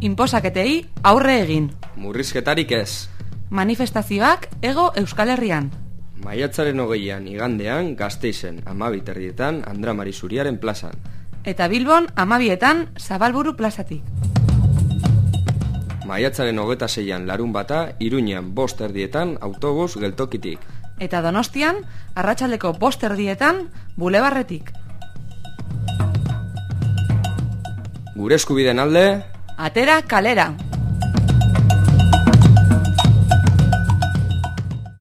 Inposaketei aurre egin. Murrizketarik ez. Manifestazioak ego Euskal Herrian. Maiatzaren hogeian igandean gazteizen amabiterdietan Andra Marizuriaren plazan. Eta Bilbon amabietan Zabalburu plazatik. Maiatzaren hogeta zeian larun bata, Iruñan bost erdietan autobus geltokitik. Eta Donostian, arratsaldeko bost erdietan, bulebarretik. Gure eskubiden alde, Atera kalera!